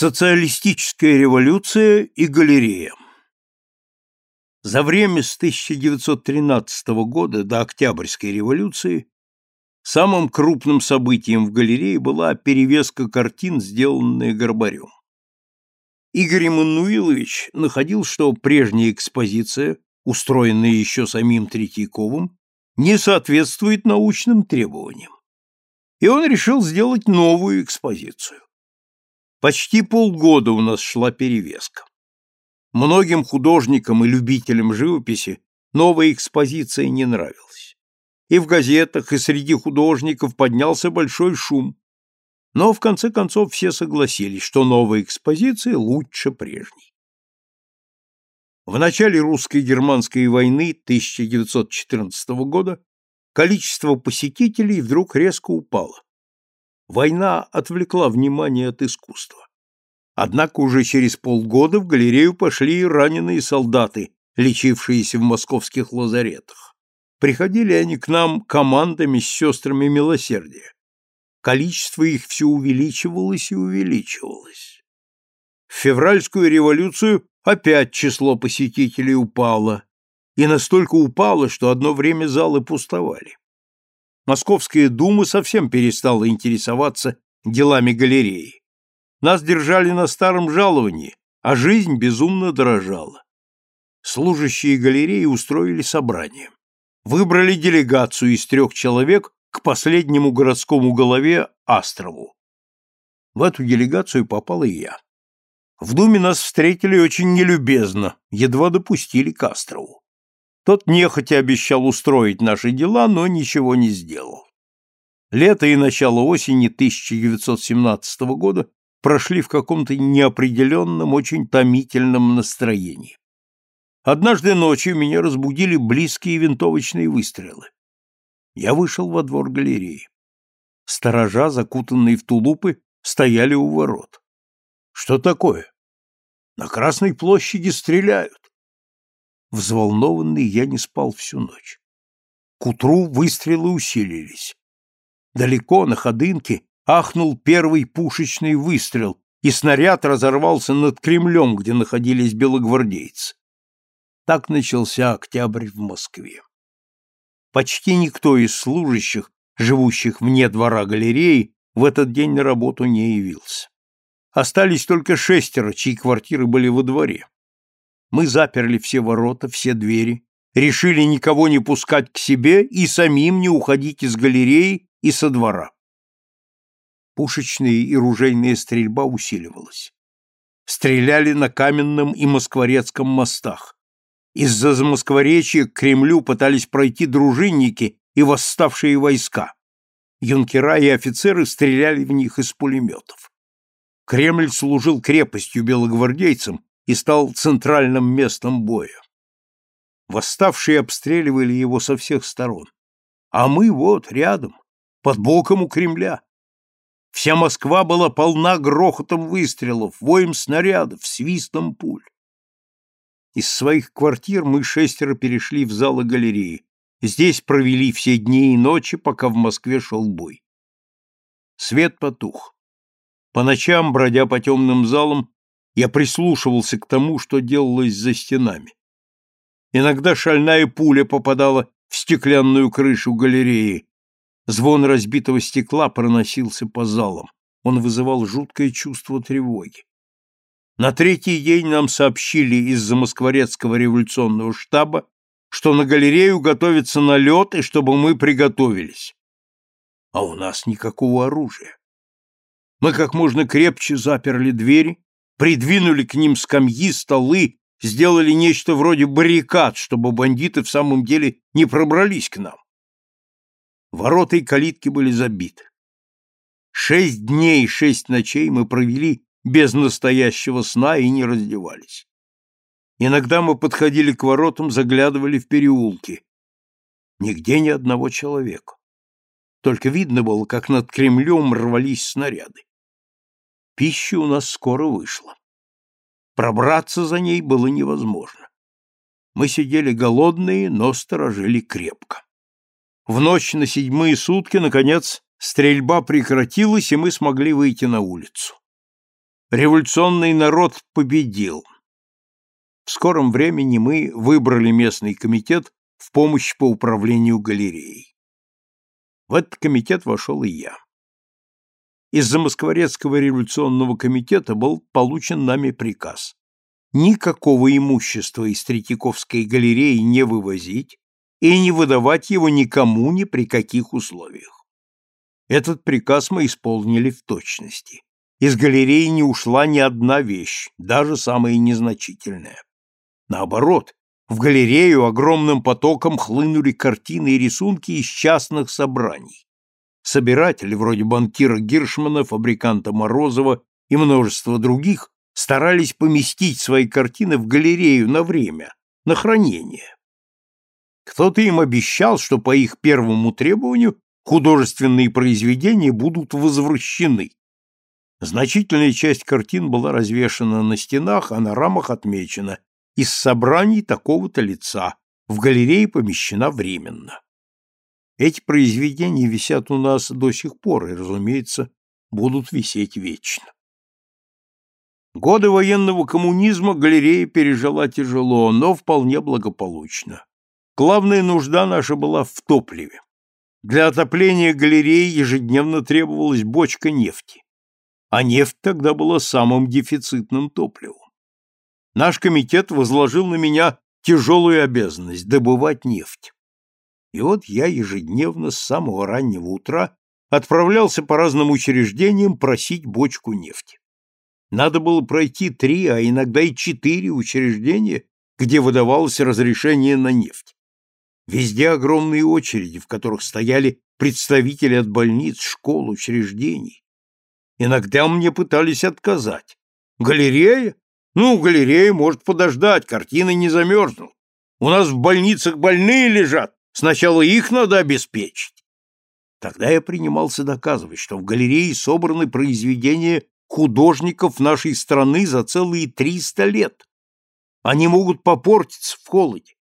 Социалистическая революция и галерея За время с 1913 года до Октябрьской революции самым крупным событием в галерее была перевеска картин, сделанная Горбарем. Игорь Эммануилович находил, что прежняя экспозиция, устроенная еще самим Третьяковым, не соответствует научным требованиям. И он решил сделать новую экспозицию. Почти полгода у нас шла перевеска. Многим художникам и любителям живописи новая экспозиция не нравилась. И в газетах, и среди художников поднялся большой шум. Но в конце концов все согласились, что новая экспозиция лучше прежней. В начале русско-германской войны 1914 года количество посетителей вдруг резко упало. Война отвлекла внимание от искусства. Однако уже через полгода в галерею пошли раненые солдаты, лечившиеся в московских лазаретах. Приходили они к нам командами с сестрами милосердия. Количество их все увеличивалось и увеличивалось. В февральскую революцию опять число посетителей упало, и настолько упало, что одно время залы пустовали. Московская дума совсем перестала интересоваться делами галереи. Нас держали на старом жаловании, а жизнь безумно дорожала. Служащие галереи устроили собрание. Выбрали делегацию из трех человек к последнему городскому голове Астрову. В эту делегацию попал и я. В Думе нас встретили очень нелюбезно, едва допустили к Астрову. Тот нехотя обещал устроить наши дела, но ничего не сделал. Лето и начало осени 1917 года прошли в каком-то неопределенном, очень томительном настроении. Однажды ночью меня разбудили близкие винтовочные выстрелы. Я вышел во двор галереи. Сторожа, закутанные в тулупы, стояли у ворот. Что такое? На Красной площади стреляют. Взволнованный я не спал всю ночь. К утру выстрелы усилились. Далеко, на ходынке, ахнул первый пушечный выстрел, и снаряд разорвался над Кремлем, где находились белогвардейцы. Так начался октябрь в Москве. Почти никто из служащих, живущих вне двора галереи, в этот день на работу не явился. Остались только шестеро, чьи квартиры были во дворе. Мы заперли все ворота, все двери, решили никого не пускать к себе и самим не уходить из галереи и со двора. Пушечная и ружейная стрельба усиливалась. Стреляли на Каменном и Москворецком мостах. Из-за Замоскворечья к Кремлю пытались пройти дружинники и восставшие войска. Юнкера и офицеры стреляли в них из пулеметов. Кремль служил крепостью белогвардейцам, и стал центральным местом боя. Восставшие обстреливали его со всех сторон. А мы вот рядом, под боком у Кремля. Вся Москва была полна грохотом выстрелов, воем снарядов, свистом пуль. Из своих квартир мы шестеро перешли в залы галереи. Здесь провели все дни и ночи, пока в Москве шел бой. Свет потух. По ночам, бродя по темным залам, я прислушивался к тому, что делалось за стенами. Иногда шальная пуля попадала в стеклянную крышу галереи. Звон разбитого стекла проносился по залам. Он вызывал жуткое чувство тревоги. На третий день нам сообщили из-за Москворецкого революционного штаба, что на галерею готовится налет и чтобы мы приготовились. А у нас никакого оружия. Мы как можно крепче заперли двери, придвинули к ним скамьи, столы, сделали нечто вроде баррикад, чтобы бандиты в самом деле не пробрались к нам. Ворота и калитки были забиты. Шесть дней и шесть ночей мы провели без настоящего сна и не раздевались. Иногда мы подходили к воротам, заглядывали в переулки. Нигде ни одного человека. Только видно было, как над Кремлем рвались снаряды. Пища у нас скоро вышла. Пробраться за ней было невозможно. Мы сидели голодные, но сторожили крепко. В ночь на седьмые сутки, наконец, стрельба прекратилась, и мы смогли выйти на улицу. Революционный народ победил. В скором времени мы выбрали местный комитет в помощь по управлению галереей. В этот комитет вошел и я. Из-за Москворецкого революционного комитета был получен нами приказ никакого имущества из Третьяковской галереи не вывозить и не выдавать его никому ни при каких условиях. Этот приказ мы исполнили в точности. Из галереи не ушла ни одна вещь, даже самая незначительная. Наоборот, в галерею огромным потоком хлынули картины и рисунки из частных собраний. Собиратели, вроде банкира Гиршмана, фабриканта Морозова и множество других, старались поместить свои картины в галерею на время, на хранение. Кто-то им обещал, что по их первому требованию художественные произведения будут возвращены. Значительная часть картин была развешана на стенах, а на рамах отмечена «Из собраний такого-то лица, в галерее помещена временно». Эти произведения висят у нас до сих пор и, разумеется, будут висеть вечно. Годы военного коммунизма галерея пережила тяжело, но вполне благополучно. Главная нужда наша была в топливе. Для отопления галереи ежедневно требовалась бочка нефти. А нефть тогда была самым дефицитным топливом. Наш комитет возложил на меня тяжелую обязанность добывать нефть. И вот я ежедневно с самого раннего утра отправлялся по разным учреждениям просить бочку нефти. Надо было пройти три, а иногда и четыре учреждения, где выдавалось разрешение на нефть. Везде огромные очереди, в которых стояли представители от больниц, школ, учреждений. Иногда мне пытались отказать. Галерея? Ну, галерея может подождать, картины не замерзнут. У нас в больницах больные лежат, сначала их надо обеспечить. Тогда я принимался доказывать, что в галерее собраны произведения художников нашей страны за целые триста лет. Они могут попортиться в холоде.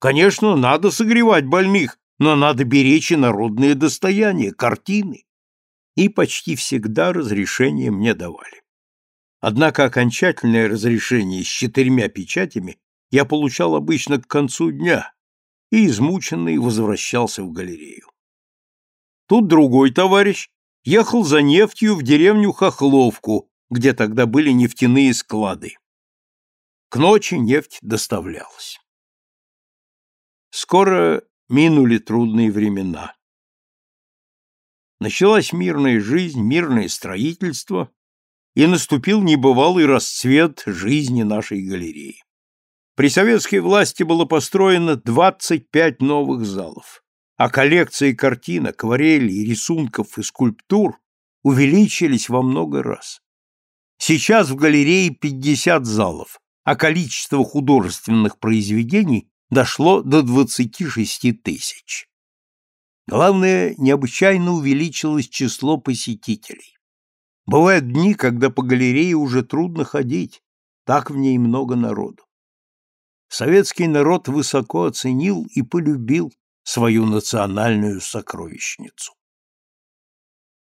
Конечно, надо согревать больных, но надо беречь и народные достояния, картины. И почти всегда разрешение мне давали. Однако окончательное разрешение с четырьмя печатями я получал обычно к концу дня и, измученный, возвращался в галерею. Тут другой товарищ ехал за нефтью в деревню Хохловку, где тогда были нефтяные склады. К ночи нефть доставлялась. Скоро минули трудные времена. Началась мирная жизнь, мирное строительство, и наступил небывалый расцвет жизни нашей галереи. При советской власти было построено 25 новых залов, а коллекции картин, акварелей, рисунков и скульптур увеличились во много раз. Сейчас в галерее 50 залов, а количество художественных произведений дошло до 26 тысяч. Главное, необычайно увеличилось число посетителей. Бывают дни, когда по галерее уже трудно ходить, так в ней много народу. Советский народ высоко оценил и полюбил свою национальную сокровищницу.